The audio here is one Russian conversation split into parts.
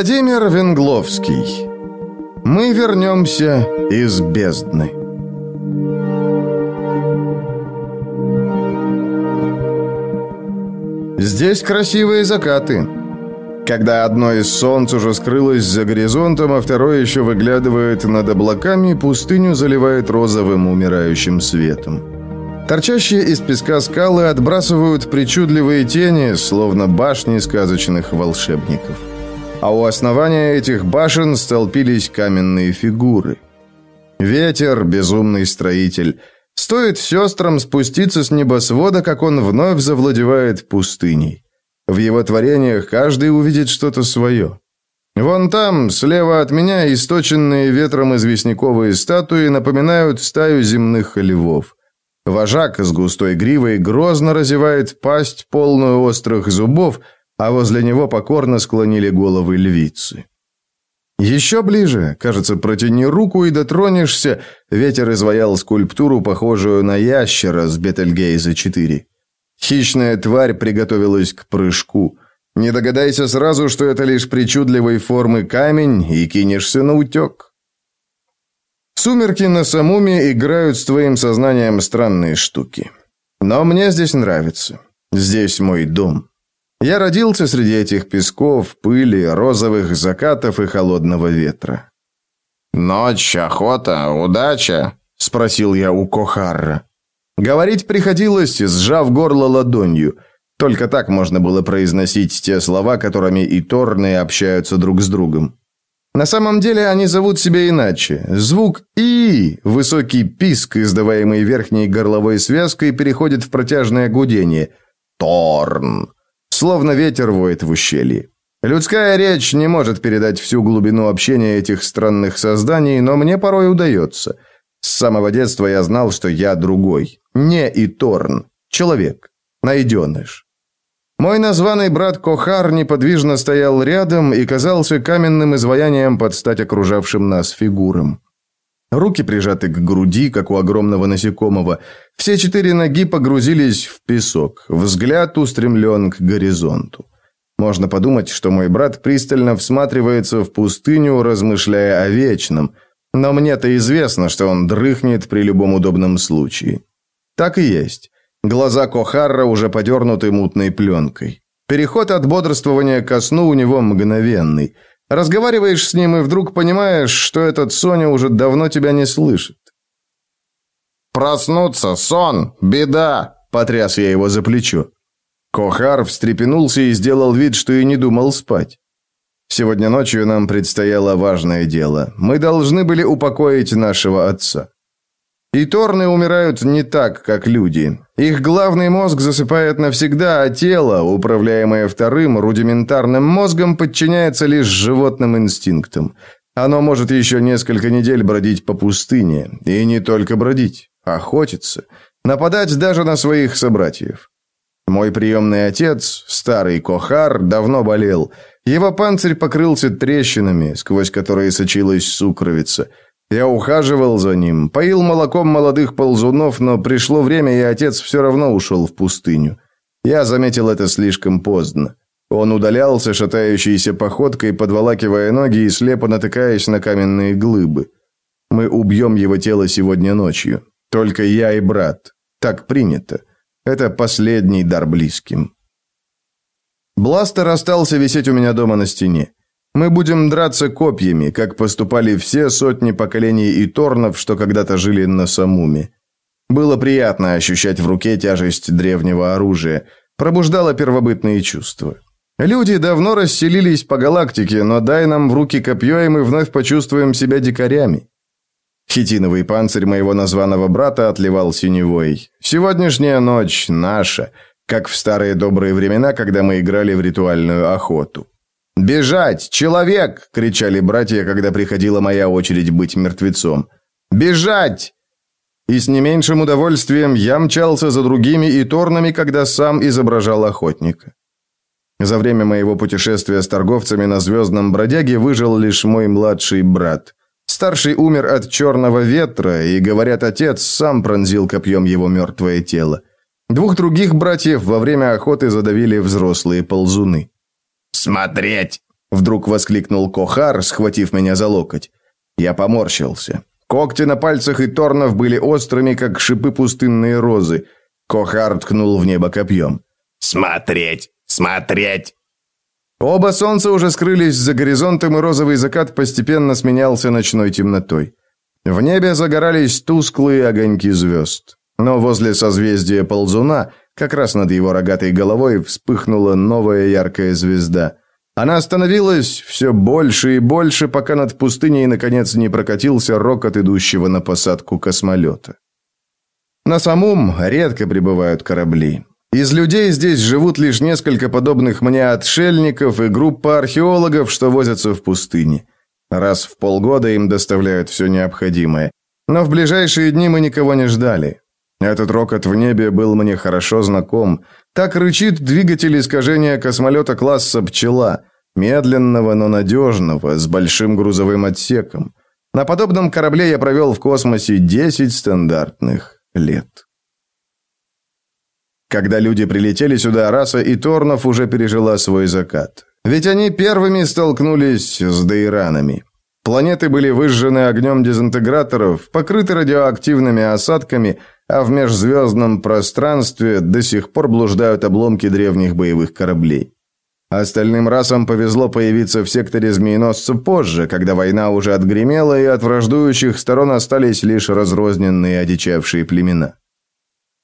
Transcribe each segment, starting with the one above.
Владимир Венгловский. Мы вернемся из бездны. Здесь красивые закаты. Когда одно из солнц уже скрылось за горизонтом, а второе еще выглядывает над облаками, пустыню заливает розовым умирающим светом. Торчащие из песка скалы отбрасывают причудливые тени, словно башни сказочных волшебников а у основания этих башен столпились каменные фигуры. Ветер, безумный строитель. Стоит сестрам спуститься с небосвода, как он вновь завладевает пустыней. В его творениях каждый увидит что-то свое. Вон там, слева от меня, источенные ветром известняковые статуи напоминают стаю земных львов. Вожак с густой гривой грозно разевает пасть, полную острых зубов, а возле него покорно склонили головы львицы. Еще ближе, кажется, протяни руку и дотронешься, ветер изваял скульптуру, похожую на ящера с Бетельгейза-4. Хищная тварь приготовилась к прыжку. Не догадайся сразу, что это лишь причудливой формы камень, и кинешься на утек. Сумерки на Самуме играют с твоим сознанием странные штуки. Но мне здесь нравится. Здесь мой дом. Я родился среди этих песков, пыли, розовых закатов и холодного ветра. «Ночь, охота, удача?» – спросил я у Кохарра. Говорить приходилось, сжав горло ладонью. Только так можно было произносить те слова, которыми и Торны общаются друг с другом. На самом деле они зовут себя иначе. Звук «и», высокий писк, издаваемый верхней горловой связкой, переходит в протяжное гудение. «Торн». Словно ветер воет в ущелье. Людская речь не может передать всю глубину общения этих странных созданий, но мне порой удается. С самого детства я знал, что я другой. Не Иторн. Человек. Найденыш. Мой названный брат Кохар неподвижно стоял рядом и казался каменным изваянием под стать окружавшим нас фигурам. Руки прижаты к груди, как у огромного насекомого. Все четыре ноги погрузились в песок. Взгляд устремлен к горизонту. Можно подумать, что мой брат пристально всматривается в пустыню, размышляя о вечном. Но мне-то известно, что он дрыхнет при любом удобном случае. Так и есть. Глаза Кохарра уже подернуты мутной пленкой. Переход от бодрствования ко сну у него мгновенный – Разговариваешь с ним и вдруг понимаешь, что этот Соня уже давно тебя не слышит. «Проснуться, сон, беда!» – потряс я его за плечо. Кохар встрепенулся и сделал вид, что и не думал спать. Сегодня ночью нам предстояло важное дело. Мы должны были упокоить нашего отца. И торны умирают не так, как люди. Их главный мозг засыпает навсегда, а тело, управляемое вторым, рудиментарным мозгом, подчиняется лишь животным инстинктам. Оно может еще несколько недель бродить по пустыне. И не только бродить, охотиться. Нападать даже на своих собратьев. Мой приемный отец, старый Кохар, давно болел. Его панцирь покрылся трещинами, сквозь которые сочилась сукровица – я ухаживал за ним, поил молоком молодых ползунов, но пришло время, и отец все равно ушел в пустыню. Я заметил это слишком поздно. Он удалялся шатающейся походкой, подволакивая ноги и слепо натыкаясь на каменные глыбы. Мы убьем его тело сегодня ночью. Только я и брат. Так принято. Это последний дар близким. Бластер остался висеть у меня дома на стене. Мы будем драться копьями, как поступали все сотни поколений иторнов, что когда-то жили на Самуме. Было приятно ощущать в руке тяжесть древнего оружия, пробуждало первобытные чувства. Люди давно расселились по галактике, но дай нам в руки копье, и мы вновь почувствуем себя дикарями. Хитиновый панцирь моего названного брата отливал синевой. Сегодняшняя ночь наша, как в старые добрые времена, когда мы играли в ритуальную охоту. «Бежать! Человек!» — кричали братья, когда приходила моя очередь быть мертвецом. «Бежать!» И с не меньшим удовольствием я мчался за другими и торнами, когда сам изображал охотника. За время моего путешествия с торговцами на звездном бродяге выжил лишь мой младший брат. Старший умер от черного ветра, и, говорят, отец сам пронзил копьем его мертвое тело. Двух других братьев во время охоты задавили взрослые ползуны. «Смотреть!» Вдруг воскликнул Кохар, схватив меня за локоть. Я поморщился. Когти на пальцах и торнов были острыми, как шипы пустынные розы. Кохар ткнул в небо копьем. «Смотреть! Смотреть!» Оба солнца уже скрылись за горизонтом, и розовый закат постепенно сменялся ночной темнотой. В небе загорались тусклые огоньки звезд. Но возле созвездия Ползуна, как раз над его рогатой головой, вспыхнула новая яркая звезда. Она остановилась все больше и больше, пока над пустыней наконец не прокатился рокот идущего на посадку космолета. На самом редко прибывают корабли. Из людей здесь живут лишь несколько подобных мне отшельников и группа археологов, что возятся в пустыне. Раз в полгода им доставляют все необходимое. Но в ближайшие дни мы никого не ждали. Этот рокот в небе был мне хорошо знаком. Так рычит двигатель искажения космолета класса «Пчела», медленного, но надежного, с большим грузовым отсеком. На подобном корабле я провел в космосе 10 стандартных лет. Когда люди прилетели сюда, раса Иторнов уже пережила свой закат. Ведь они первыми столкнулись с дейранами. Планеты были выжжены огнем дезинтеграторов, покрыты радиоактивными осадками, а в межзвездном пространстве до сих пор блуждают обломки древних боевых кораблей. Остальным расам повезло появиться в секторе змееносца позже, когда война уже отгремела, и от враждующих сторон остались лишь разрозненные одичавшие племена.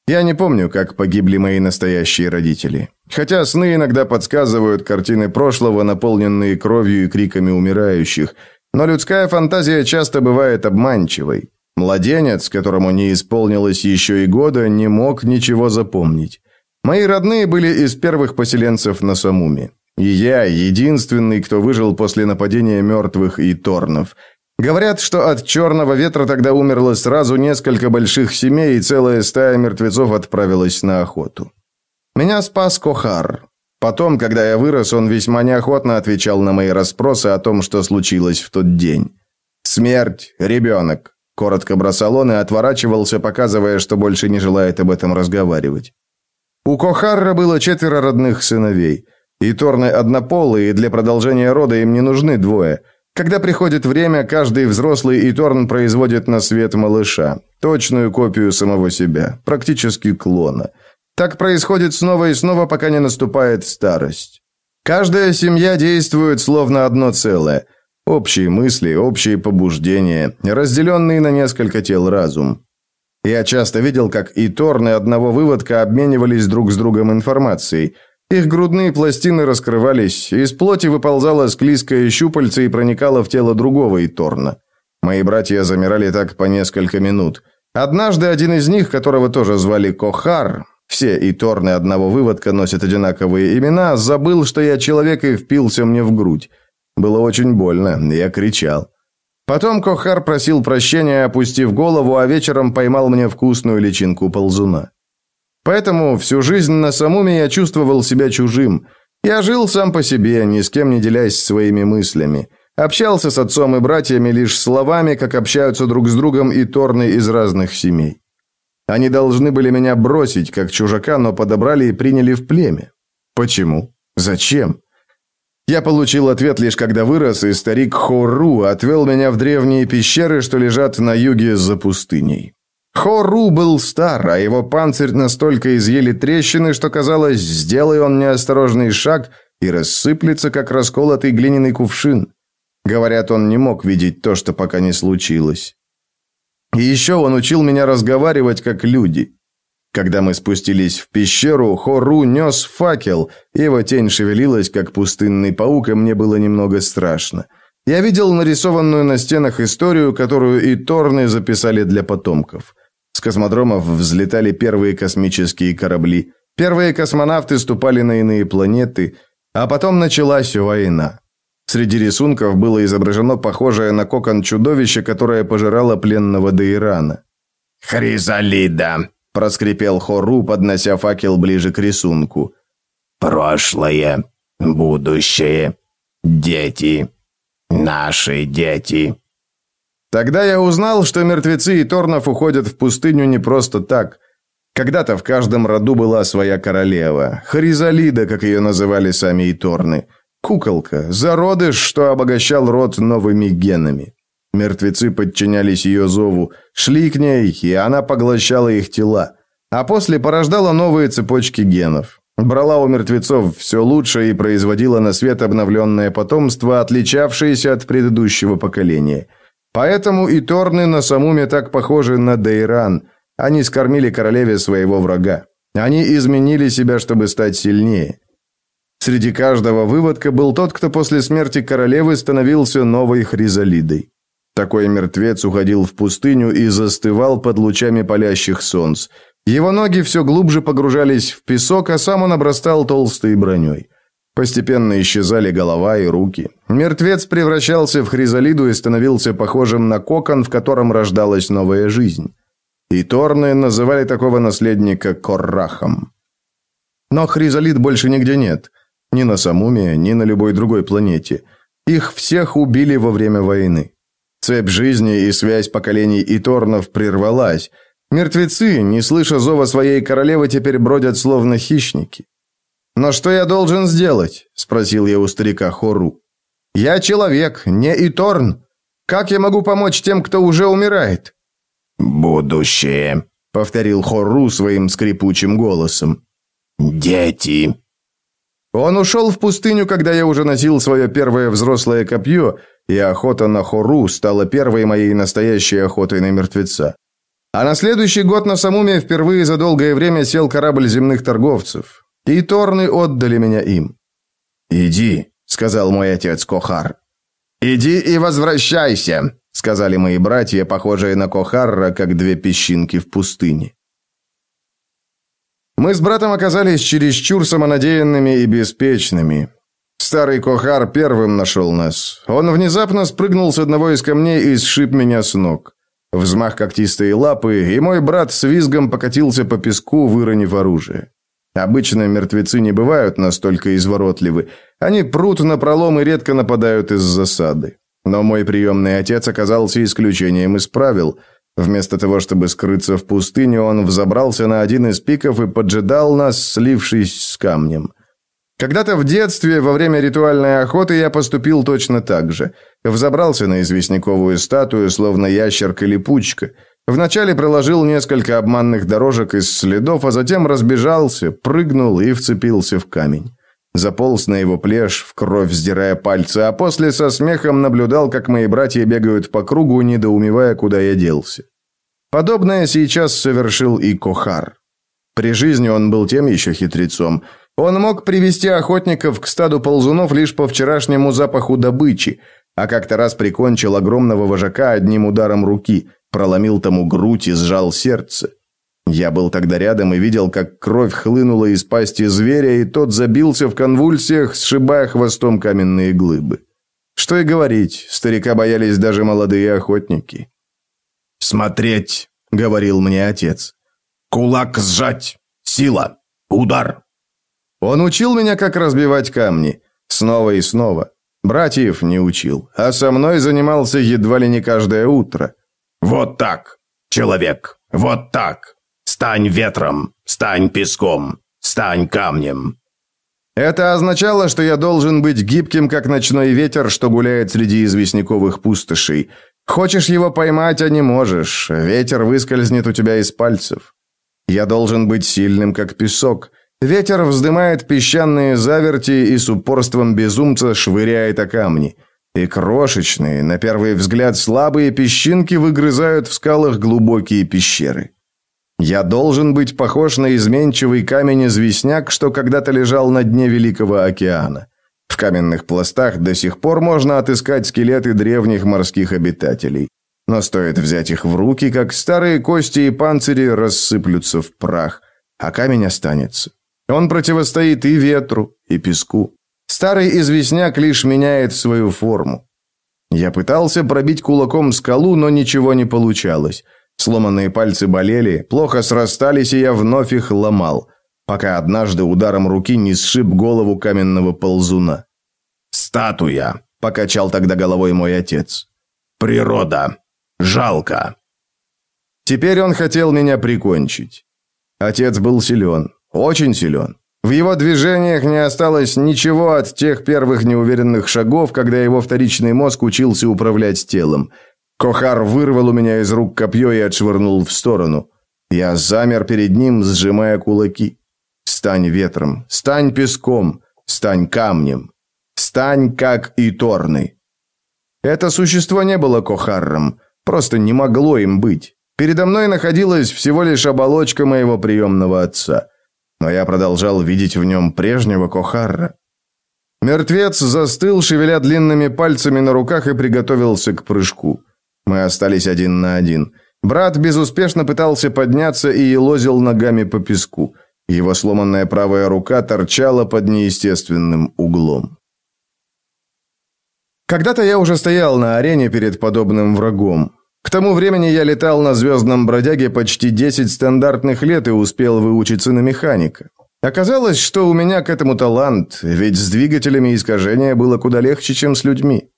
Я не помню, как погибли мои настоящие родители. Хотя сны иногда подсказывают картины прошлого, наполненные кровью и криками умирающих. Но людская фантазия часто бывает обманчивой. Младенец, которому не исполнилось еще и года, не мог ничего запомнить. Мои родные были из первых поселенцев на Самуме. И я единственный, кто выжил после нападения мертвых и торнов – Говорят, что от черного ветра тогда умерло сразу несколько больших семей, и целая стая мертвецов отправилась на охоту. Меня спас Кохар. Потом, когда я вырос, он весьма неохотно отвечал на мои расспросы о том, что случилось в тот день. «Смерть, ребенок», – коротко бросал он и отворачивался, показывая, что больше не желает об этом разговаривать. У Кохарра было четверо родных сыновей. И Торны однополые, и для продолжения рода им не нужны двое – когда приходит время, каждый взрослый Иторн производит на свет малыша, точную копию самого себя, практически клона. Так происходит снова и снова, пока не наступает старость. Каждая семья действует словно одно целое. Общие мысли, общие побуждения, разделенные на несколько тел разум. Я часто видел, как и Торны одного выводка обменивались друг с другом информацией – их грудные пластины раскрывались, из плоти выползало склизкое щупальце и проникало в тело другого Иторна. Мои братья замирали так по несколько минут. Однажды один из них, которого тоже звали Кохар, все Иторны одного выводка носят одинаковые имена, забыл, что я человек и впился мне в грудь. Было очень больно, я кричал. Потом Кохар просил прощения, опустив голову, а вечером поймал мне вкусную личинку ползуна. Поэтому всю жизнь на Самуме я чувствовал себя чужим. Я жил сам по себе, ни с кем не делясь своими мыслями. Общался с отцом и братьями лишь словами, как общаются друг с другом и торны из разных семей. Они должны были меня бросить, как чужака, но подобрали и приняли в племя. Почему? Зачем? Я получил ответ лишь когда вырос, и старик Хору отвел меня в древние пещеры, что лежат на юге за пустыней. Хору был стар, а его панцирь настолько изъели трещины, что казалось, сделай он неосторожный шаг и рассыплется, как расколотый глиняный кувшин. Говорят, он не мог видеть то, что пока не случилось. И еще он учил меня разговаривать как люди. Когда мы спустились в пещеру, Хору нес факел, его тень шевелилась, как пустынный паук, и мне было немного страшно. Я видел нарисованную на стенах историю, которую и Торны записали для потомков. С космодромов взлетали первые космические корабли. Первые космонавты ступали на иные планеты, а потом началась война. Среди рисунков было изображено похожее на кокон чудовище, которое пожирало пленного Дейрана. «Хризалида!» – проскрипел Хору, поднося факел ближе к рисунку. «Прошлое, будущее, дети, наши дети». Тогда я узнал, что мертвецы и Торнов уходят в пустыню не просто так. Когда-то в каждом роду была своя королева, Харизалида, как ее называли сами Иторны. Куколка, зародыш, что обогащал род новыми генами. Мертвецы подчинялись ее зову, шли к ней, и она поглощала их тела. А после порождала новые цепочки генов. Брала у мертвецов все лучшее и производила на свет обновленное потомство, отличавшееся от предыдущего поколения. Поэтому и Торны на Самуме так похожи на Дейран. Они скормили королеве своего врага. Они изменили себя, чтобы стать сильнее. Среди каждого выводка был тот, кто после смерти королевы становился новой хризалидой. Такой мертвец уходил в пустыню и застывал под лучами палящих солнц. Его ноги все глубже погружались в песок, а сам он обрастал толстой броней. Постепенно исчезали голова и руки. Мертвец превращался в хризалиду и становился похожим на кокон, в котором рождалась новая жизнь. И Торны называли такого наследника Коррахом. Но хризалид больше нигде нет. Ни на Самуме, ни на любой другой планете. Их всех убили во время войны. Цепь жизни и связь поколений Иторнов прервалась. Мертвецы, не слыша зова своей королевы, теперь бродят словно хищники. «Но что я должен сделать?» – спросил я у старика Хору. «Я человек, не Иторн. Как я могу помочь тем, кто уже умирает?» «Будущее», — повторил Хору своим скрипучим голосом. «Дети». Он ушел в пустыню, когда я уже носил свое первое взрослое копье, и охота на Хору стала первой моей настоящей охотой на мертвеца. А на следующий год на Самуме впервые за долгое время сел корабль земных торговцев. И Торны отдали меня им. «Иди», — сказал мой отец Кохар. «Иди и возвращайся», — сказали мои братья, похожие на Кохарра, как две песчинки в пустыне. Мы с братом оказались чересчур самонадеянными и беспечными. Старый Кохар первым нашел нас. Он внезапно спрыгнул с одного из камней и сшиб меня с ног. Взмах когтистой лапы, и мой брат с визгом покатился по песку, выронив оружие. Обычно мертвецы не бывают настолько изворотливы. Они прут на пролом и редко нападают из засады. Но мой приемный отец оказался исключением из правил. Вместо того, чтобы скрыться в пустыне, он взобрался на один из пиков и поджидал нас, слившись с камнем. Когда-то в детстве, во время ритуальной охоты, я поступил точно так же. Взобрался на известняковую статую, словно ящерка-липучка. Вначале проложил несколько обманных дорожек из следов, а затем разбежался, прыгнул и вцепился в камень. Заполз на его плешь, в кровь сдирая пальцы, а после со смехом наблюдал, как мои братья бегают по кругу, недоумевая, куда я делся. Подобное сейчас совершил и Кохар. При жизни он был тем еще хитрецом. Он мог привести охотников к стаду ползунов лишь по вчерашнему запаху добычи, а как-то раз прикончил огромного вожака одним ударом руки, проломил тому грудь и сжал сердце. Я был тогда рядом и видел, как кровь хлынула из пасти зверя, и тот забился в конвульсиях, сшибая хвостом каменные глыбы. Что и говорить, старика боялись даже молодые охотники. «Смотреть», — говорил мне отец. «Кулак сжать! Сила! Удар!» Он учил меня, как разбивать камни. Снова и снова. Братьев не учил, а со мной занимался едва ли не каждое утро. Вот так, человек, вот так. Стань ветром, стань песком, стань камнем. Это означало, что я должен быть гибким, как ночной ветер, что гуляет среди известняковых пустошей. Хочешь его поймать, а не можешь. Ветер выскользнет у тебя из пальцев. Я должен быть сильным, как песок. Ветер вздымает песчаные заверти и с упорством безумца швыряет о камни. И крошечные, на первый взгляд слабые песчинки выгрызают в скалах глубокие пещеры. Я должен быть похож на изменчивый камень-известняк, что когда-то лежал на дне Великого океана. В каменных пластах до сих пор можно отыскать скелеты древних морских обитателей. Но стоит взять их в руки, как старые кости и панцири рассыплются в прах, а камень останется. Он противостоит и ветру, и песку. Старый известняк лишь меняет свою форму. Я пытался пробить кулаком скалу, но ничего не получалось. Сломанные пальцы болели, плохо срастались, и я вновь их ломал, пока однажды ударом руки не сшиб голову каменного ползуна. «Статуя!» – покачал тогда головой мой отец. «Природа! Жалко!» Теперь он хотел меня прикончить. Отец был силен, очень силен. В его движениях не осталось ничего от тех первых неуверенных шагов, когда его вторичный мозг учился управлять телом. Кохар вырвал у меня из рук копье и отшвырнул в сторону. Я замер перед ним, сжимая кулаки. «Стань ветром, стань песком, стань камнем, стань как и Торный». Это существо не было Кохарром, просто не могло им быть. Передо мной находилась всего лишь оболочка моего приемного отца – но я продолжал видеть в нем прежнего Кохарра. Мертвец застыл, шевеля длинными пальцами на руках и приготовился к прыжку. Мы остались один на один. Брат безуспешно пытался подняться и елозил ногами по песку. Его сломанная правая рука торчала под неестественным углом. Когда-то я уже стоял на арене перед подобным врагом. К тому времени я летал на звездном бродяге почти 10 стандартных лет и успел выучиться на механика. Оказалось, что у меня к этому талант, ведь с двигателями искажения было куда легче, чем с людьми.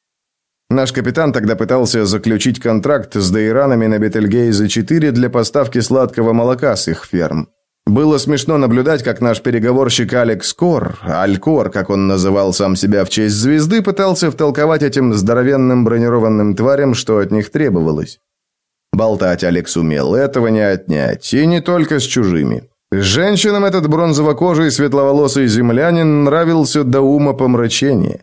Наш капитан тогда пытался заключить контракт с Дейранами на Бетельгейзе-4 для поставки сладкого молока с их ферм. Было смешно наблюдать, как наш переговорщик Алекс Кор, Алькор, как он называл сам себя в честь звезды, пытался втолковать этим здоровенным бронированным тварям, что от них требовалось. Болтать Алекс умел, этого не отнять, и не только с чужими. Женщинам этот бронзово-кожий светловолосый землянин нравился до ума помрачения.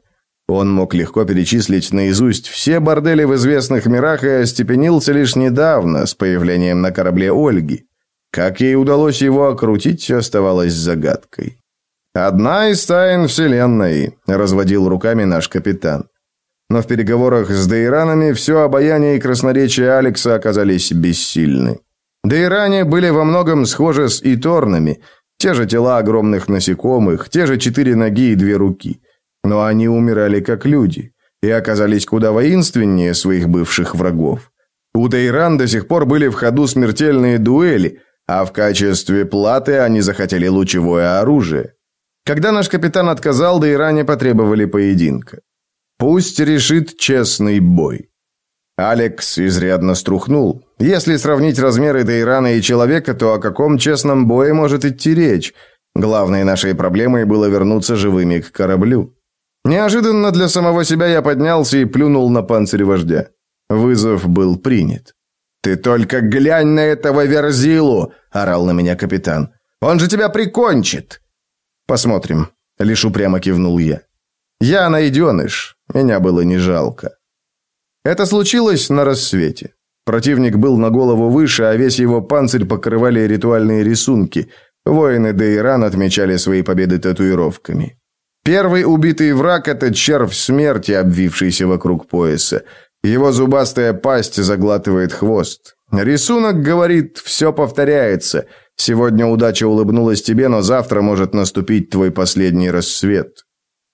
Он мог легко перечислить наизусть все бордели в известных мирах и остепенился лишь недавно с появлением на корабле Ольги. Как ей удалось его окрутить, оставалось загадкой. «Одна из тайн Вселенной», — разводил руками наш капитан. Но в переговорах с Дейранами все обаяние и красноречие Алекса оказались бессильны. Дейране были во многом схожи с Иторнами, те же тела огромных насекомых, те же четыре ноги и две руки. Но они умирали как люди и оказались куда воинственнее своих бывших врагов. У Дейран до сих пор были в ходу смертельные дуэли, а в качестве платы они захотели лучевое оружие. Когда наш капитан отказал, да и ранее потребовали поединка. Пусть решит честный бой. Алекс изрядно струхнул. Если сравнить размеры Дейрана и человека, то о каком честном бое может идти речь? Главной нашей проблемой было вернуться живыми к кораблю. Неожиданно для самого себя я поднялся и плюнул на панцирь вождя. Вызов был принят. «Ты только глянь на этого Верзилу!» – орал на меня капитан. «Он же тебя прикончит!» «Посмотрим», – лишь упрямо кивнул я. «Я найденыш, меня было не жалко». Это случилось на рассвете. Противник был на голову выше, а весь его панцирь покрывали ритуальные рисунки. Воины Дейран отмечали свои победы татуировками. Первый убитый враг – это червь смерти, обвившийся вокруг пояса. Его зубастая пасть заглатывает хвост. Рисунок говорит, все повторяется. Сегодня удача улыбнулась тебе, но завтра может наступить твой последний рассвет.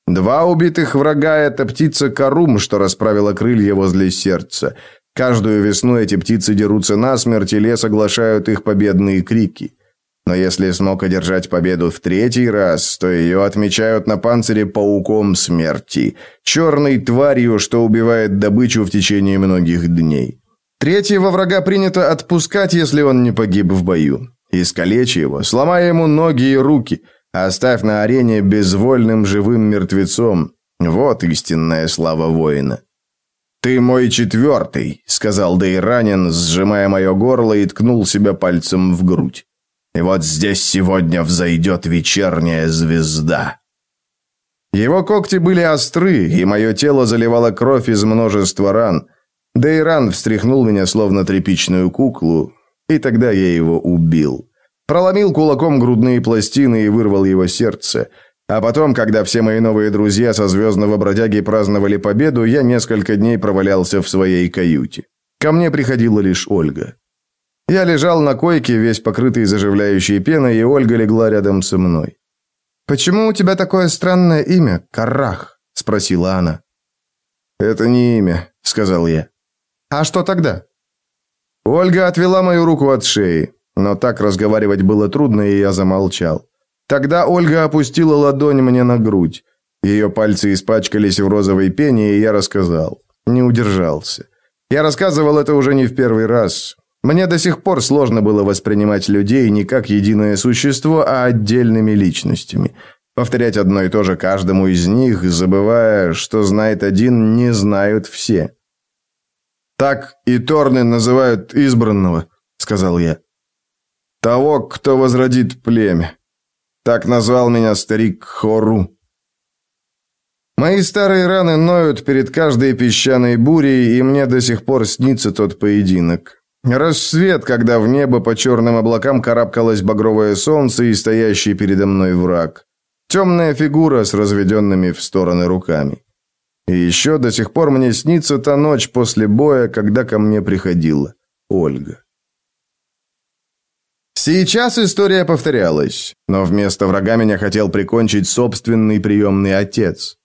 Два убитых врага – это птица Карум, что расправила крылья возле сердца. Каждую весну эти птицы дерутся насмерть, и лес оглашают их победные крики. Но если смог одержать победу в третий раз, то ее отмечают на панцире пауком смерти, черной тварью, что убивает добычу в течение многих дней. Третьего врага принято отпускать, если он не погиб в бою. Искалечи его, сломай ему ноги и руки, оставь на арене безвольным живым мертвецом. Вот истинная слава воина. «Ты мой четвертый», — сказал Дейранин, сжимая мое горло и ткнул себя пальцем в грудь. И вот здесь сегодня взойдет вечерняя звезда. Его когти были остры, и мое тело заливало кровь из множества ран. Дейран встряхнул меня, словно тряпичную куклу, и тогда я его убил. Проломил кулаком грудные пластины и вырвал его сердце. А потом, когда все мои новые друзья со звездного бродяги праздновали победу, я несколько дней провалялся в своей каюте. Ко мне приходила лишь Ольга. Я лежал на койке, весь покрытый заживляющей пеной, и Ольга легла рядом со мной. «Почему у тебя такое странное имя, Карах?» – спросила она. «Это не имя», – сказал я. «А что тогда?» Ольга отвела мою руку от шеи, но так разговаривать было трудно, и я замолчал. Тогда Ольга опустила ладонь мне на грудь. Ее пальцы испачкались в розовой пене, и я рассказал. Не удержался. Я рассказывал это уже не в первый раз. Мне до сих пор сложно было воспринимать людей не как единое существо, а отдельными личностями. Повторять одно и то же каждому из них, забывая, что знает один, не знают все. «Так и Торны называют избранного», — сказал я. «Того, кто возродит племя. Так назвал меня старик Хору». Мои старые раны ноют перед каждой песчаной бурей, и мне до сих пор снится тот поединок. Рассвет, когда в небо по черным облакам карабкалось багровое солнце и стоящий передо мной враг. Темная фигура с разведенными в стороны руками. И еще до сих пор мне снится та ночь после боя, когда ко мне приходила Ольга. Сейчас история повторялась, но вместо врага меня хотел прикончить собственный приемный отец.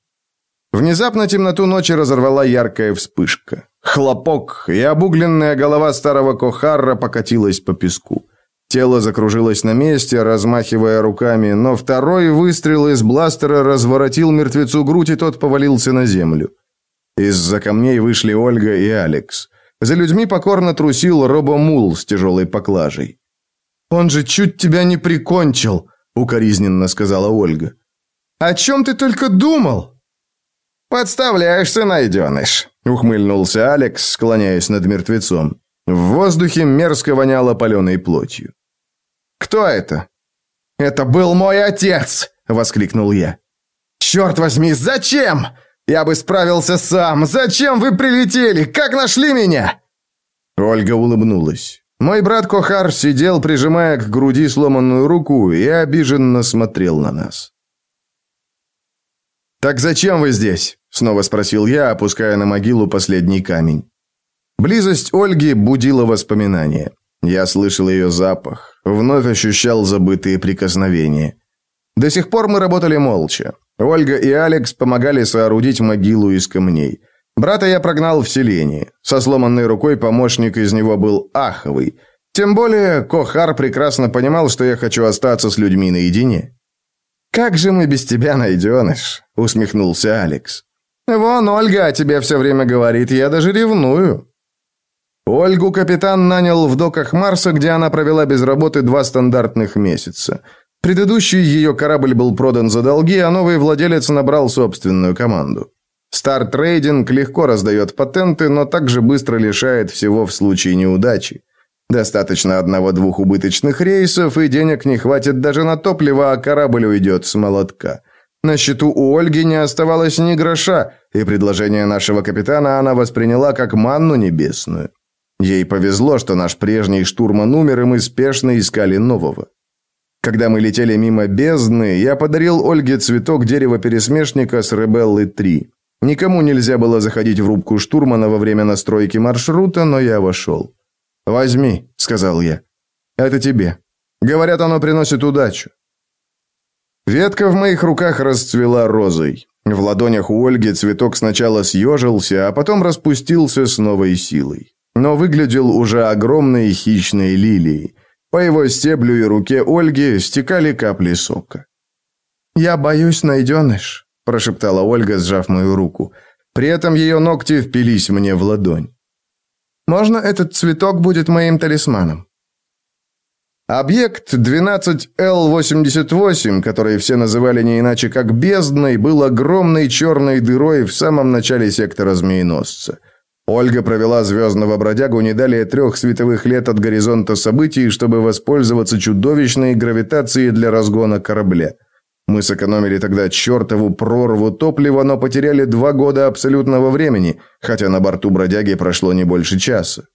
Внезапно темноту ночи разорвала яркая вспышка. Хлопок, и обугленная голова старого Кохарра покатилась по песку. Тело закружилось на месте, размахивая руками, но второй выстрел из бластера разворотил мертвецу грудь, и тот повалился на землю. Из-за камней вышли Ольга и Алекс. За людьми покорно трусил Робомул с тяжелой поклажей. «Он же чуть тебя не прикончил», — укоризненно сказала Ольга. «О чем ты только думал?» «Подставляешься, найденыш», — ухмыльнулся Алекс, склоняясь над мертвецом. В воздухе мерзко воняло паленой плотью. «Кто это?» «Это был мой отец!» — воскликнул я. «Черт возьми, зачем? Я бы справился сам! Зачем вы прилетели? Как нашли меня?» Ольга улыбнулась. Мой брат Кохар сидел, прижимая к груди сломанную руку, и обиженно смотрел на нас. «Так зачем вы здесь?» – снова спросил я, опуская на могилу последний камень. Близость Ольги будила воспоминания. Я слышал ее запах, вновь ощущал забытые прикосновения. До сих пор мы работали молча. Ольга и Алекс помогали соорудить могилу из камней. Брата я прогнал в селение. Со сломанной рукой помощник из него был аховый. Тем более Кохар прекрасно понимал, что я хочу остаться с людьми наедине. «Как же мы без тебя, найденыш?» — усмехнулся Алекс. «Вон Ольга о тебе все время говорит, я даже ревную». Ольгу капитан нанял в доках Марса, где она провела без работы два стандартных месяца. Предыдущий ее корабль был продан за долги, а новый владелец набрал собственную команду. Star Trading легко раздает патенты, но также быстро лишает всего в случае неудачи. Достаточно одного-двух убыточных рейсов, и денег не хватит даже на топливо, а корабль уйдет с молотка. На счету у Ольги не оставалось ни гроша, и предложение нашего капитана она восприняла как манну небесную. Ей повезло, что наш прежний штурман умер, и мы спешно искали нового. Когда мы летели мимо бездны, я подарил Ольге цветок дерева-пересмешника с Ребеллы-3. Никому нельзя было заходить в рубку штурмана во время настройки маршрута, но я вошел. «Возьми», — сказал я. «Это тебе. Говорят, оно приносит удачу». Ветка в моих руках расцвела розой. В ладонях у Ольги цветок сначала съежился, а потом распустился с новой силой. Но выглядел уже огромной хищной лилией. По его стеблю и руке Ольги стекали капли сока. «Я боюсь, найденыш», – прошептала Ольга, сжав мою руку. При этом ее ногти впились мне в ладонь. Можно этот цветок будет моим талисманом?» Объект 12L88, который все называли не иначе как бездной, был огромной черной дырой в самом начале сектора Змееносца. Ольга провела звездного бродягу не далее трех световых лет от горизонта событий, чтобы воспользоваться чудовищной гравитацией для разгона корабля. Мы сэкономили тогда чертову прорву топлива, но потеряли два года абсолютного времени, хотя на борту бродяги прошло не больше часа.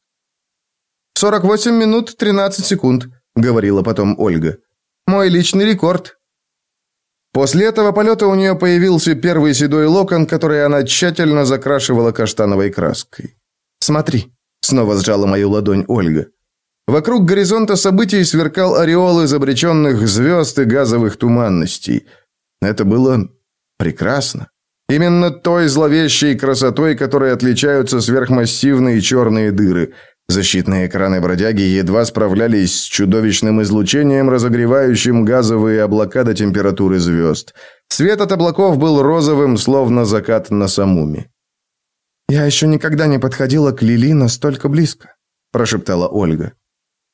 «Сорок восемь минут тринадцать секунд», — говорила потом Ольга. «Мой личный рекорд». После этого полета у нее появился первый седой локон, который она тщательно закрашивала каштановой краской. «Смотри», — снова сжала мою ладонь Ольга. Вокруг горизонта событий сверкал ореол из обреченных звезд и газовых туманностей. Это было прекрасно. Именно той зловещей красотой, которой отличаются сверхмассивные черные дыры. Защитные экраны бродяги едва справлялись с чудовищным излучением, разогревающим газовые облака до температуры звезд. Свет от облаков был розовым, словно закат на самуме. «Я еще никогда не подходила к Лили настолько близко», – прошептала Ольга.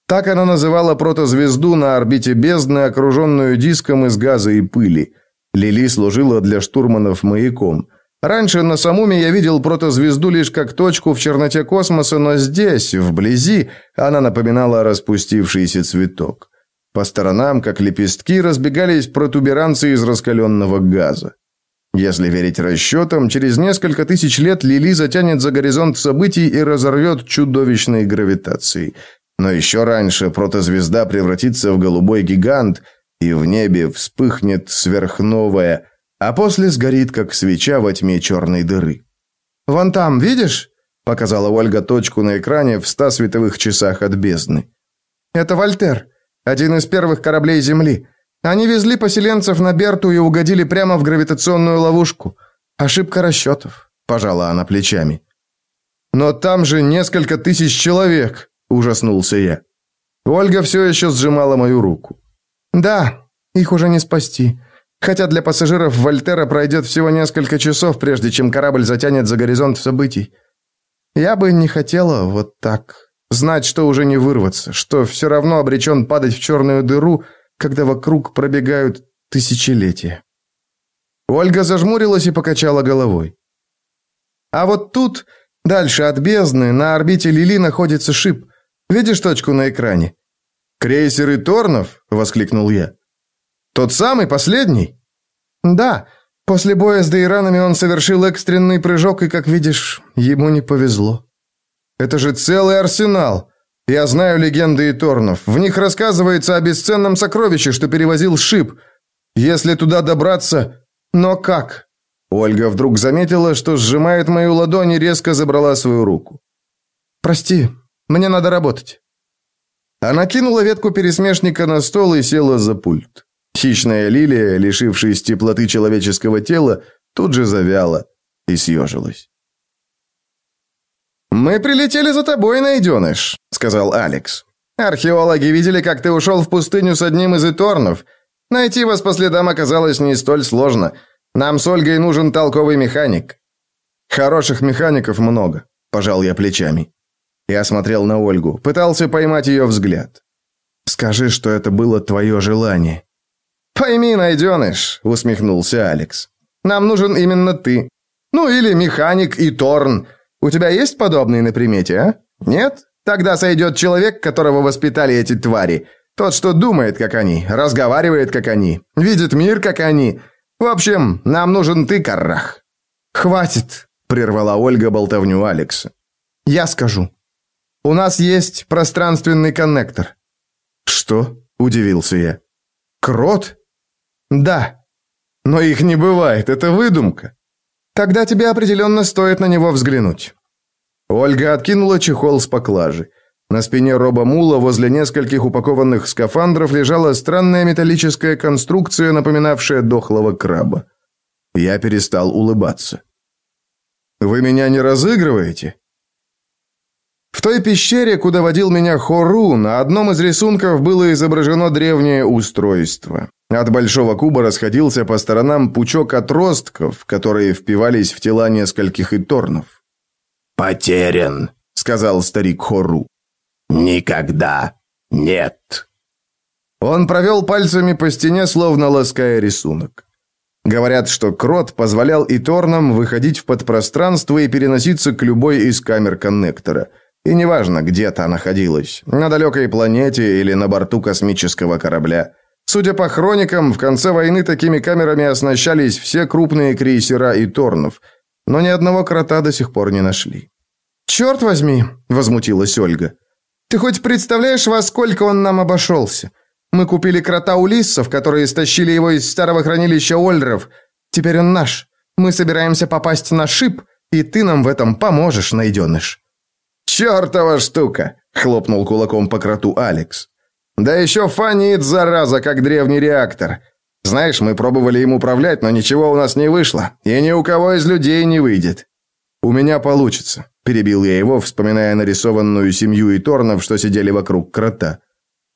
Так она называла протозвезду на орбите бездны, окруженную диском из газа и пыли. Лили служила для штурманов маяком. Раньше на Самуме я видел протозвезду лишь как точку в черноте космоса, но здесь, вблизи, она напоминала распустившийся цветок. По сторонам, как лепестки, разбегались протуберанцы из раскаленного газа. Если верить расчетам, через несколько тысяч лет Лили затянет за горизонт событий и разорвет чудовищной гравитацией. Но еще раньше протозвезда превратится в голубой гигант, и в небе вспыхнет сверхновая, а после сгорит, как свеча во тьме черной дыры. «Вон там, видишь?» – показала Ольга точку на экране в ста световых часах от бездны. «Это Вольтер, один из первых кораблей Земли. Они везли поселенцев на Берту и угодили прямо в гравитационную ловушку. Ошибка расчетов», – пожала она плечами. «Но там же несколько тысяч человек», – ужаснулся я. Ольга все еще сжимала мою руку. «Да, их уже не спасти. Хотя для пассажиров Вольтера пройдет всего несколько часов, прежде чем корабль затянет за горизонт событий. Я бы не хотела вот так. Знать, что уже не вырваться, что все равно обречен падать в черную дыру, когда вокруг пробегают тысячелетия». Ольга зажмурилась и покачала головой. «А вот тут, дальше от бездны, на орбите Лили находится шип. Видишь точку на экране?» «Крейсер Иторнов?» – воскликнул я. «Тот самый, последний?» «Да. После боя с Дейранами он совершил экстренный прыжок, и, как видишь, ему не повезло». «Это же целый арсенал!» Я знаю легенды Иторнов. В них рассказывается о бесценном сокровище, что перевозил шип. Если туда добраться... Но как? Ольга вдруг заметила, что сжимает мою ладонь и резко забрала свою руку. «Прости, мне надо работать». Она кинула ветку пересмешника на стол и села за пульт. Хищная лилия, лишившись теплоты человеческого тела, тут же завяла и съежилась. «Мы прилетели за тобой, найденыш», — сказал Алекс. «Археологи видели, как ты ушел в пустыню с одним из иторнов. Найти вас по следам оказалось не столь сложно. Нам с Ольгой нужен толковый механик». «Хороших механиков много», — пожал я плечами. Я смотрел на Ольгу, пытался поймать ее взгляд. «Скажи, что это было твое желание». «Пойми, найденыш», — усмехнулся Алекс. «Нам нужен именно ты. Ну или механик и Торн. У тебя есть подобный на примете, а? Нет? Тогда сойдет человек, которого воспитали эти твари. Тот, что думает, как они, разговаривает, как они, видит мир, как они. В общем, нам нужен ты, Каррах». «Хватит», — прервала Ольга болтовню Алекса. «Я скажу. У нас есть пространственный коннектор». «Что?» – удивился я. «Крот?» «Да. Но их не бывает, это выдумка». Тогда тебе определенно стоит на него взглянуть». Ольга откинула чехол с поклажи. На спине Роба Мула возле нескольких упакованных скафандров лежала странная металлическая конструкция, напоминавшая дохлого краба. Я перестал улыбаться. «Вы меня не разыгрываете?» В той пещере, куда водил меня Хору, на одном из рисунков было изображено древнее устройство. От большого куба расходился по сторонам пучок отростков, которые впивались в тела нескольких иторнов. «Потерян», — сказал старик Хору. «Никогда нет». Он провел пальцами по стене, словно лаская рисунок. Говорят, что крот позволял иторнам выходить в подпространство и переноситься к любой из камер коннектора. И неважно, где та находилась, на далекой планете или на борту космического корабля. Судя по хроникам, в конце войны такими камерами оснащались все крупные крейсера и торнов, но ни одного крота до сих пор не нашли. «Черт возьми!» – возмутилась Ольга. «Ты хоть представляешь, во сколько он нам обошелся? Мы купили крота у лиссов, которые стащили его из старого хранилища Ольдров. Теперь он наш. Мы собираемся попасть на шип, и ты нам в этом поможешь, найденыш». «Чертова штука!» – хлопнул кулаком по кроту Алекс. Да еще фонит, зараза, как древний реактор. Знаешь, мы пробовали им управлять, но ничего у нас не вышло, и ни у кого из людей не выйдет. У меня получится, перебил я его, вспоминая нарисованную семью и торнов, что сидели вокруг крота.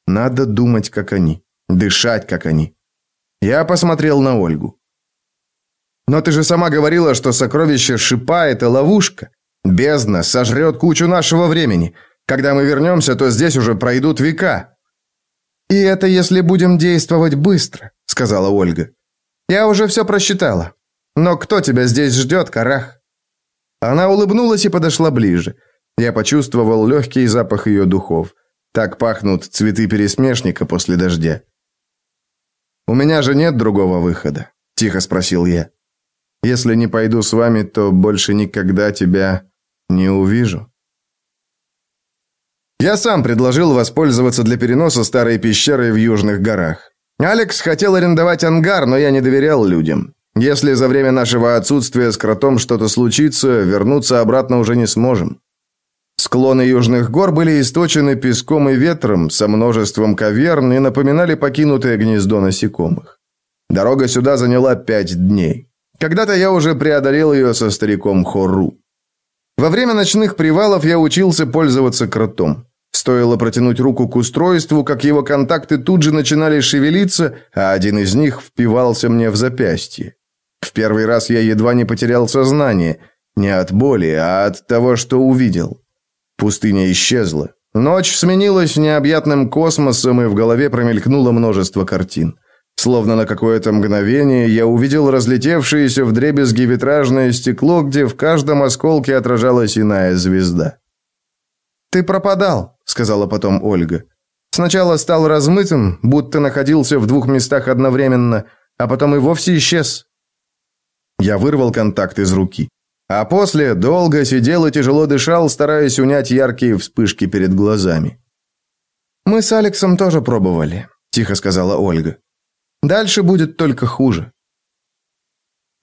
Надо думать, как они, дышать, как они. Я посмотрел на Ольгу. Но ты же сама говорила, что сокровище шипа – это ловушка. Бездна сожрет кучу нашего времени – Когда мы вернемся, то здесь уже пройдут века». «И это если будем действовать быстро», — сказала Ольга. «Я уже все просчитала. Но кто тебя здесь ждет, Карах?» Она улыбнулась и подошла ближе. Я почувствовал легкий запах ее духов. Так пахнут цветы пересмешника после дождя. «У меня же нет другого выхода», – тихо спросил я. «Если не пойду с вами, то больше никогда тебя не увижу». Я сам предложил воспользоваться для переноса старой пещеры в Южных горах. Алекс хотел арендовать ангар, но я не доверял людям. Если за время нашего отсутствия с кротом что-то случится, вернуться обратно уже не сможем. Склоны южных гор были источены песком и ветром со множеством каверн и напоминали покинутое гнездо насекомых. Дорога сюда заняла пять дней. Когда-то я уже преодолел ее со стариком Хору. Во время ночных привалов я учился пользоваться кротом. Стоило протянуть руку к устройству, как его контакты тут же начинали шевелиться, а один из них впивался мне в запястье. В первый раз я едва не потерял сознание, не от боли, а от того, что увидел. Пустыня исчезла. Ночь сменилась необъятным космосом, и в голове промелькнуло множество картин. Словно на какое-то мгновение я увидел разлетевшееся вдребезги витражное стекло, где в каждом осколке отражалась иная звезда. «Ты пропадал», — сказала потом Ольга. «Сначала стал размытым, будто находился в двух местах одновременно, а потом и вовсе исчез. Я вырвал контакт из руки. А после долго сидел и тяжело дышал, стараясь унять яркие вспышки перед глазами. «Мы с Алексом тоже пробовали», – тихо сказала Ольга. «Дальше будет только хуже».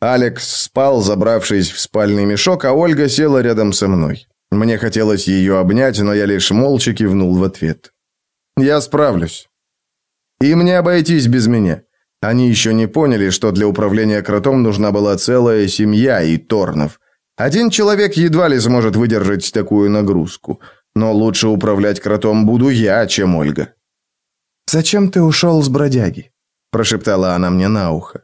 Алекс спал, забравшись в спальный мешок, а Ольга села рядом со мной. Мне хотелось ее обнять, но я лишь молча кивнул в ответ. «Я справлюсь. И мне обойтись без меня. Они еще не поняли, что для управления кротом нужна была целая семья и торнов. Один человек едва ли сможет выдержать такую нагрузку. Но лучше управлять кротом буду я, чем Ольга. «Зачем ты ушел с бродяги?» – прошептала она мне на ухо.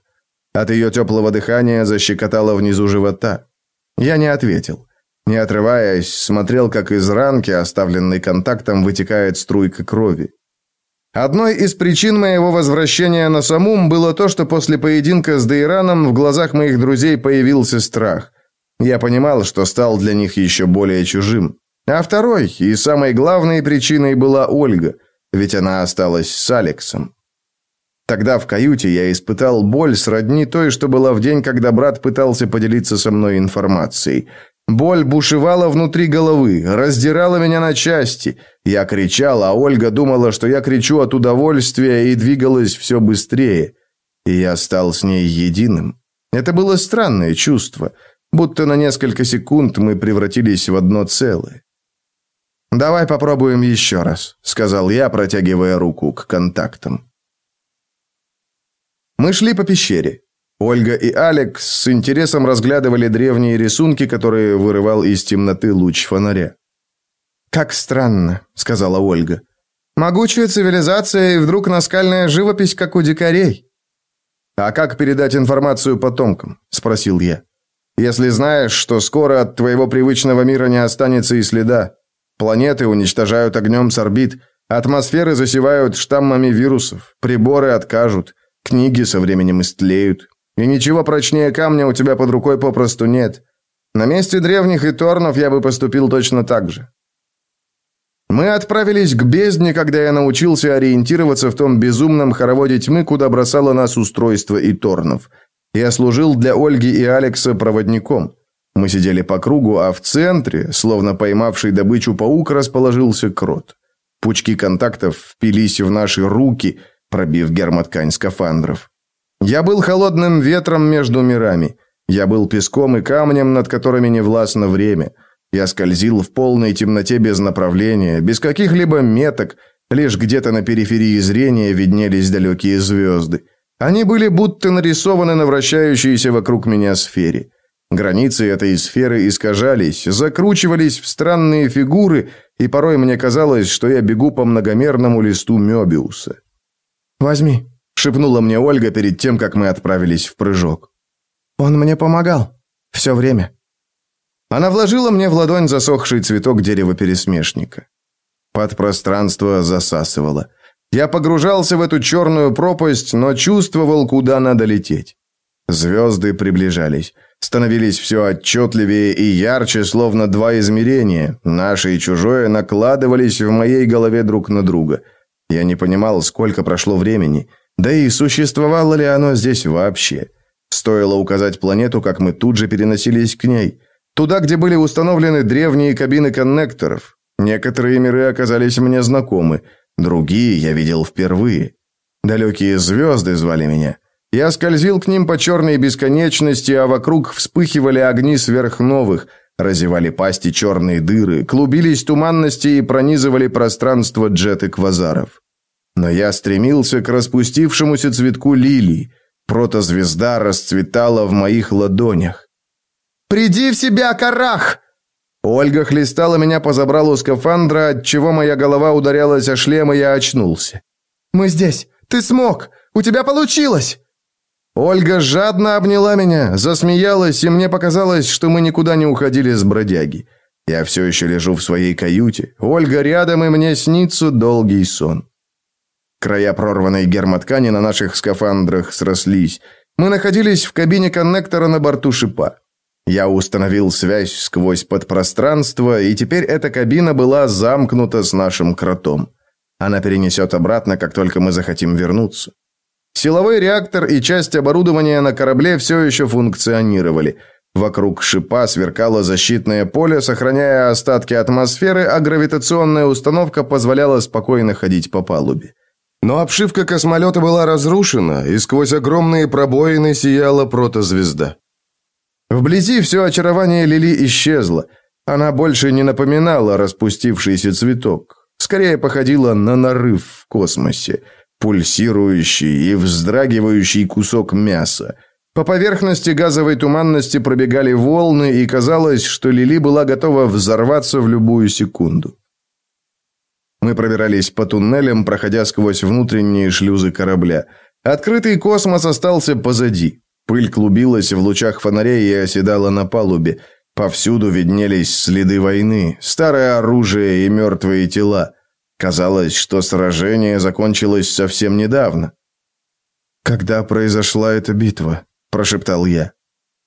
От ее теплого дыхания защекотало внизу живота. Я не ответил. Не отрываясь, смотрел, как из ранки, оставленной контактом, вытекает струйка крови. Одной из причин моего возвращения на Самум было то, что после поединка с Дейраном в глазах моих друзей появился страх. Я понимал, что стал для них еще более чужим. А второй и самой главной причиной была Ольга, ведь она осталась с Алексом. Тогда в каюте я испытал боль сродни той, что была в день, когда брат пытался поделиться со мной информацией. Боль бушевала внутри головы, раздирала меня на части. Я кричал, а Ольга думала, что я кричу от удовольствия и двигалась все быстрее. И я стал с ней единым. Это было странное чувство, будто на несколько секунд мы превратились в одно целое. «Давай попробуем еще раз», — сказал я, протягивая руку к контактам. Мы шли по пещере. Ольга и Алекс с интересом разглядывали древние рисунки, которые вырывал из темноты луч фонаря. «Как странно», — сказала Ольга. «Могучая цивилизация и вдруг наскальная живопись, как у дикарей». «А как передать информацию потомкам?» – спросил я. «Если знаешь, что скоро от твоего привычного мира не останется и следа. Планеты уничтожают огнем с орбит, атмосферы засевают штаммами вирусов, приборы откажут, книги со временем истлеют, и ничего прочнее камня у тебя под рукой попросту нет. На месте древних и торнов я бы поступил точно так же. Мы отправились к бездне, когда я научился ориентироваться в том безумном хороводе тьмы, куда бросало нас устройство и торнов. Я служил для Ольги и Алекса проводником. Мы сидели по кругу, а в центре, словно поймавший добычу паук, расположился крот. Пучки контактов впились в наши руки, пробив гермоткань скафандров. Я был холодным ветром между мирами. Я был песком и камнем, над которыми не властно время. Я скользил в полной темноте без направления, без каких-либо меток, лишь где-то на периферии зрения виднелись далекие звезды. Они были будто нарисованы на вращающейся вокруг меня сфере. Границы этой сферы искажались, закручивались в странные фигуры, и порой мне казалось, что я бегу по многомерному листу Мёбиуса. «Возьми», шепнула мне Ольга перед тем, как мы отправились в прыжок. Он мне помогал все время. Она вложила мне в ладонь засохший цветок дерева пересмешника. Подпространство засасывало. Я погружался в эту черную пропасть, но чувствовал, куда надо лететь. Звезды приближались, становились все отчетливее и ярче, словно два измерения. Наше и чужое накладывались в моей голове друг на друга. Я не понимал, сколько прошло времени, да и существовало ли оно здесь вообще. Стоило указать планету, как мы тут же переносились к ней. Туда, где были установлены древние кабины коннекторов. Некоторые миры оказались мне знакомы, другие я видел впервые. Далекие звезды звали меня. Я скользил к ним по черной бесконечности, а вокруг вспыхивали огни сверхновых, разевали пасти черные дыры, клубились туманности и пронизывали пространство джеты квазаров. Но я стремился к распустившемуся цветку лилий. Протозвезда расцветала в моих ладонях. «Приди в себя, Карах!» Ольга хлестала меня по забралу скафандра, от чего моя голова ударялась о шлем, и я очнулся. «Мы здесь! Ты смог! У тебя получилось!» Ольга жадно обняла меня, засмеялась, и мне показалось, что мы никуда не уходили с бродяги. Я все еще лежу в своей каюте. Ольга рядом, и мне снится долгий сон. Края прорванной гермоткани на наших скафандрах срослись. Мы находились в кабине коннектора на борту шипа. Я установил связь сквозь подпространство, и теперь эта кабина была замкнута с нашим кротом. Она перенесет обратно, как только мы захотим вернуться. Силовой реактор и часть оборудования на корабле все еще функционировали. Вокруг шипа сверкало защитное поле, сохраняя остатки атмосферы, а гравитационная установка позволяла спокойно ходить по палубе. Но обшивка космолета была разрушена, и сквозь огромные пробоины сияла протозвезда. Вблизи все очарование Лили исчезло. Она больше не напоминала распустившийся цветок. Скорее походила на нарыв в космосе – пульсирующий и вздрагивающий кусок мяса. По поверхности газовой туманности пробегали волны, и казалось, что Лили была готова взорваться в любую секунду. Мы пробирались по туннелям, проходя сквозь внутренние шлюзы корабля. Открытый космос остался позади. Пыль клубилась в лучах фонарей и оседала на палубе. Повсюду виднелись следы войны, старое оружие и мертвые тела. Казалось, что сражение закончилось совсем недавно. «Когда произошла эта битва?» – прошептал я.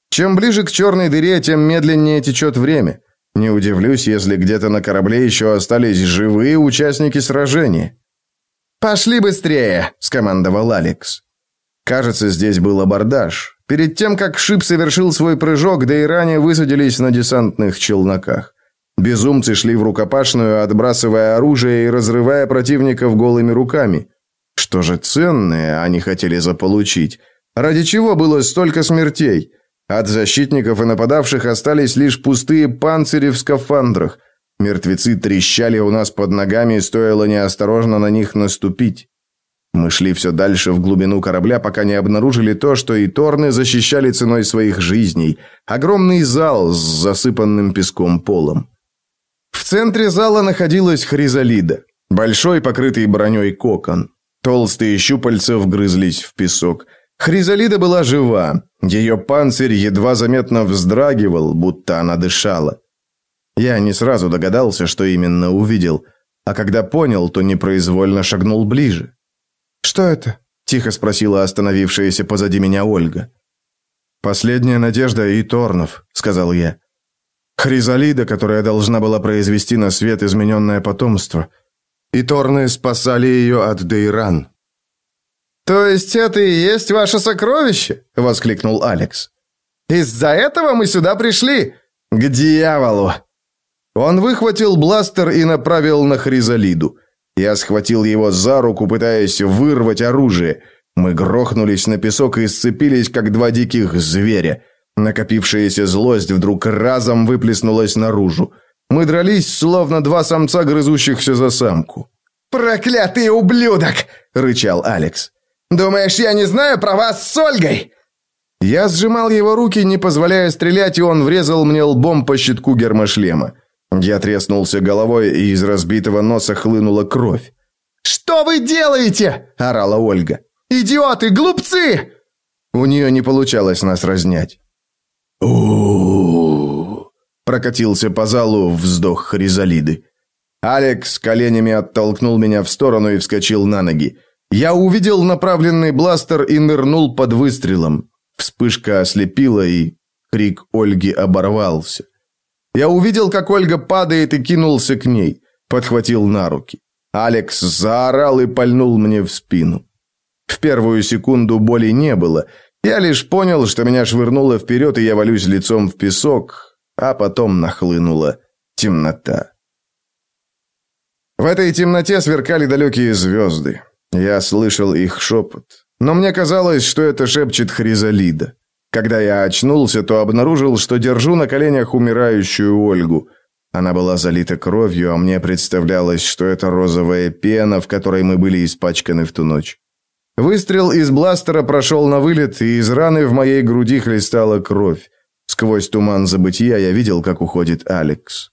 «Чем ближе к черной дыре, тем медленнее течет время. Не удивлюсь, если где-то на корабле еще остались живые участники сражения». «Пошли быстрее!» – скомандовал Алекс. Кажется, здесь был абордаж. Перед тем, как Шип совершил свой прыжок, да и ранее высадились на десантных челноках. Безумцы шли в рукопашную, отбрасывая оружие и разрывая противников голыми руками. Что же ценное они хотели заполучить? Ради чего было столько смертей? От защитников и нападавших остались лишь пустые панцири в скафандрах. Мертвецы трещали у нас под ногами, стоило неосторожно на них наступить. Мы шли все дальше в глубину корабля, пока не обнаружили то, что и Торны защищали ценой своих жизней. Огромный зал с засыпанным песком полом. Центре зала находилась хризалида, большой покрытый броней кокон. Толстые щупальца вгрызлись в песок. Хризалида была жива, ее панцирь едва заметно вздрагивал, будто она дышала. Я не сразу догадался, что именно увидел, а когда понял, то непроизвольно шагнул ближе. «Что это?» – тихо спросила остановившаяся позади меня Ольга. «Последняя надежда и Торнов», – сказал я. Хризалида, которая должна была произвести на свет измененное потомство. И Торны спасали ее от Дейран. «То есть это и есть ваше сокровище?» – воскликнул Алекс. «Из-за этого мы сюда пришли? К дьяволу!» Он выхватил бластер и направил на Хризалиду. Я схватил его за руку, пытаясь вырвать оружие. Мы грохнулись на песок и сцепились, как два диких зверя – Накопившаяся злость вдруг разом выплеснулась наружу. Мы дрались, словно два самца, грызущихся за самку. «Проклятый ублюдок!» – рычал Алекс. «Думаешь, я не знаю про вас с Ольгой?» Я сжимал его руки, не позволяя стрелять, и он врезал мне лбом по щитку гермошлема. Я треснулся головой, и из разбитого носа хлынула кровь. «Что вы делаете?» – орала Ольга. «Идиоты, глупцы!» У нее не получалось нас разнять у прокатился по залу вздох Хризалиды. Алекс коленями оттолкнул меня в сторону и вскочил на ноги. Я увидел направленный бластер и нырнул под выстрелом. Вспышка ослепила, и крик Ольги оборвался. Я увидел, как Ольга падает и кинулся к ней, подхватил на руки. Алекс заорал и пальнул мне в спину. В первую секунду боли не было. Я лишь понял, что меня швырнуло вперед, и я валюсь лицом в песок, а потом нахлынула темнота. В этой темноте сверкали далекие звезды. Я слышал их шепот. Но мне казалось, что это шепчет Хризалида. Когда я очнулся, то обнаружил, что держу на коленях умирающую Ольгу. Она была залита кровью, а мне представлялось, что это розовая пена, в которой мы были испачканы в ту ночь. Выстрел из бластера прошел на вылет, и из раны в моей груди хлестала кровь. Сквозь туман забытия я видел, как уходит Алекс.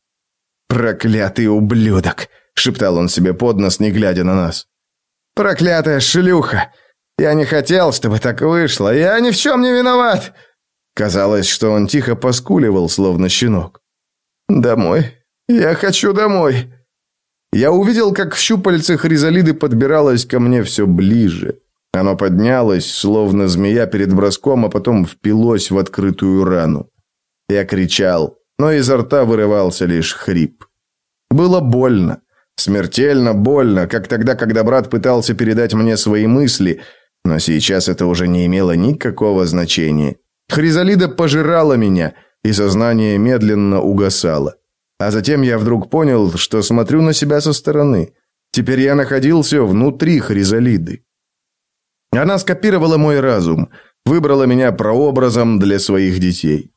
«Проклятый ублюдок!» — шептал он себе под нос, не глядя на нас. «Проклятая шлюха! Я не хотел, чтобы так вышло! Я ни в чем не виноват!» Казалось, что он тихо поскуливал, словно щенок. «Домой! Я хочу домой!» Я увидел, как в щупальцах Ризалиды подбиралось ко мне все ближе. Оно поднялось, словно змея перед броском, а потом впилось в открытую рану. Я кричал, но изо рта вырывался лишь хрип. Было больно. Смертельно больно, как тогда, когда брат пытался передать мне свои мысли, но сейчас это уже не имело никакого значения. Хризалида пожирала меня, и сознание медленно угасало. А затем я вдруг понял, что смотрю на себя со стороны. Теперь я находился внутри Хризалиды. Она скопировала мой разум, выбрала меня прообразом для своих детей.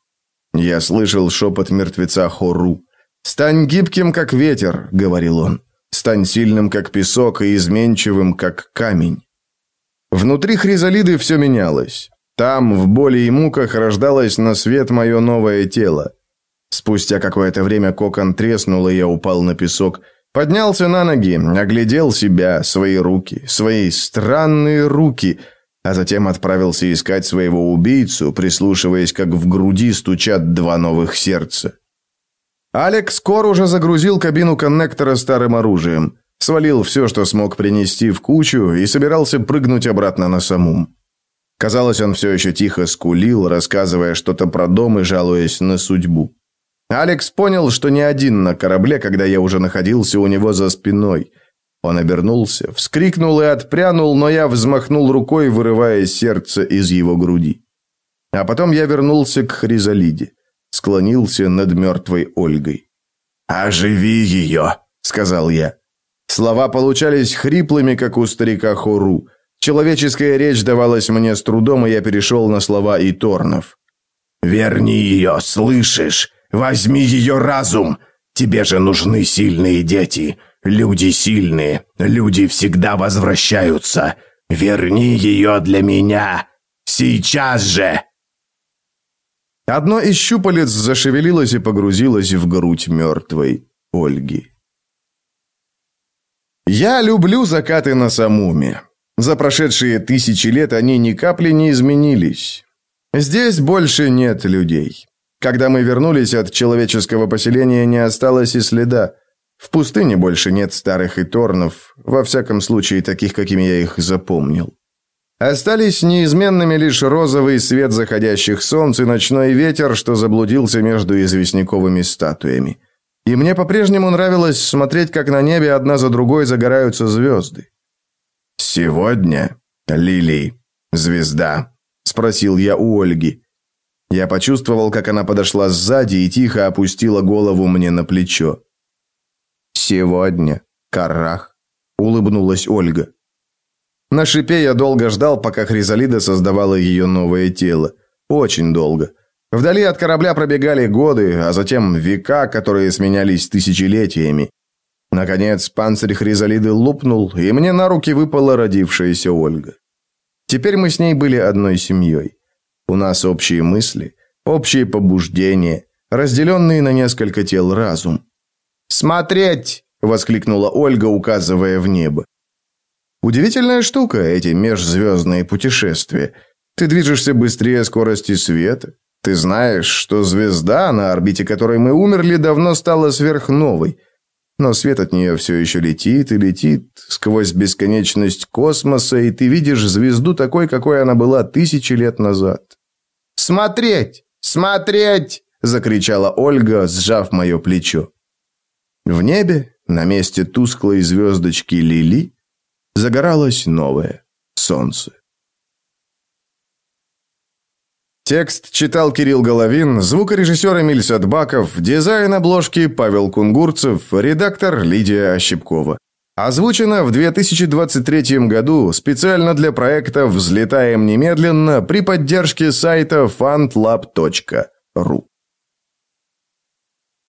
Я слышал шепот мертвеца Хору. «Стань гибким, как ветер», — говорил он. Стань сильным, как песок, и изменчивым, как камень. Внутри хризалиды все менялось. Там, в боли и муках, рождалось на свет мое новое тело. Спустя какое-то время кокон треснул, и я упал на песок. Поднялся на ноги, оглядел себя, свои руки, свои странные руки, а затем отправился искать своего убийцу, прислушиваясь, как в груди стучат два новых сердца. Алекс Кор уже загрузил кабину коннектора старым оружием, свалил все, что смог принести в кучу и собирался прыгнуть обратно на самум. Казалось, он все еще тихо скулил, рассказывая что-то про дом и жалуясь на судьбу. Алекс понял, что не один на корабле, когда я уже находился у него за спиной. Он обернулся, вскрикнул и отпрянул, но я взмахнул рукой, вырывая сердце из его груди. А потом я вернулся к Хризалиде склонился над мертвой Ольгой. «Оживи ее!» — сказал я. Слова получались хриплыми, как у старика Хору. Человеческая речь давалась мне с трудом, и я перешел на слова Иторнов. «Верни ее, слышишь? Возьми ее разум! Тебе же нужны сильные дети. Люди сильные, люди всегда возвращаются. Верни ее для меня! Сейчас же!» Одно из щупалец зашевелилось и погрузилось в грудь мертвой Ольги. Я люблю закаты на Самуме. За прошедшие тысячи лет они ни капли не изменились. Здесь больше нет людей. Когда мы вернулись от человеческого поселения, не осталось и следа. В пустыне больше нет старых иторнов, во всяком случае таких, какими я их запомнил. Остались неизменными лишь розовый свет заходящих солнц и ночной ветер, что заблудился между известняковыми статуями. И мне по-прежнему нравилось смотреть, как на небе одна за другой загораются звезды. «Сегодня, Лилий, звезда?» – спросил я у Ольги. Я почувствовал, как она подошла сзади и тихо опустила голову мне на плечо. «Сегодня, Карах», – улыбнулась Ольга. На шипе я долго ждал, пока Хризалида создавала ее новое тело. Очень долго. Вдали от корабля пробегали годы, а затем века, которые сменялись тысячелетиями. Наконец, панцирь Хризалиды лопнул, и мне на руки выпала родившаяся Ольга. Теперь мы с ней были одной семьей. У нас общие мысли, общие побуждения, разделенные на несколько тел разум. «Смотреть!» — воскликнула Ольга, указывая в небо. Удивительная штука эти межзвездные путешествия. Ты движешься быстрее скорости света. Ты знаешь, что звезда, на орбите которой мы умерли, давно стала сверхновой. Но свет от нее все еще летит и летит сквозь бесконечность космоса, и ты видишь звезду такой, какой она была тысячи лет назад. «Смотреть! Смотреть!» – закричала Ольга, сжав мое плечо. В небе, на месте тусклой звездочки Лили, загоралось новое солнце. Текст читал Кирилл Головин, звукорежиссер Эмиль Садбаков, дизайн обложки Павел Кунгурцев, редактор Лидия Ощепкова. Озвучено в 2023 году специально для проекта «Взлетаем немедленно» при поддержке сайта fundlab.ru.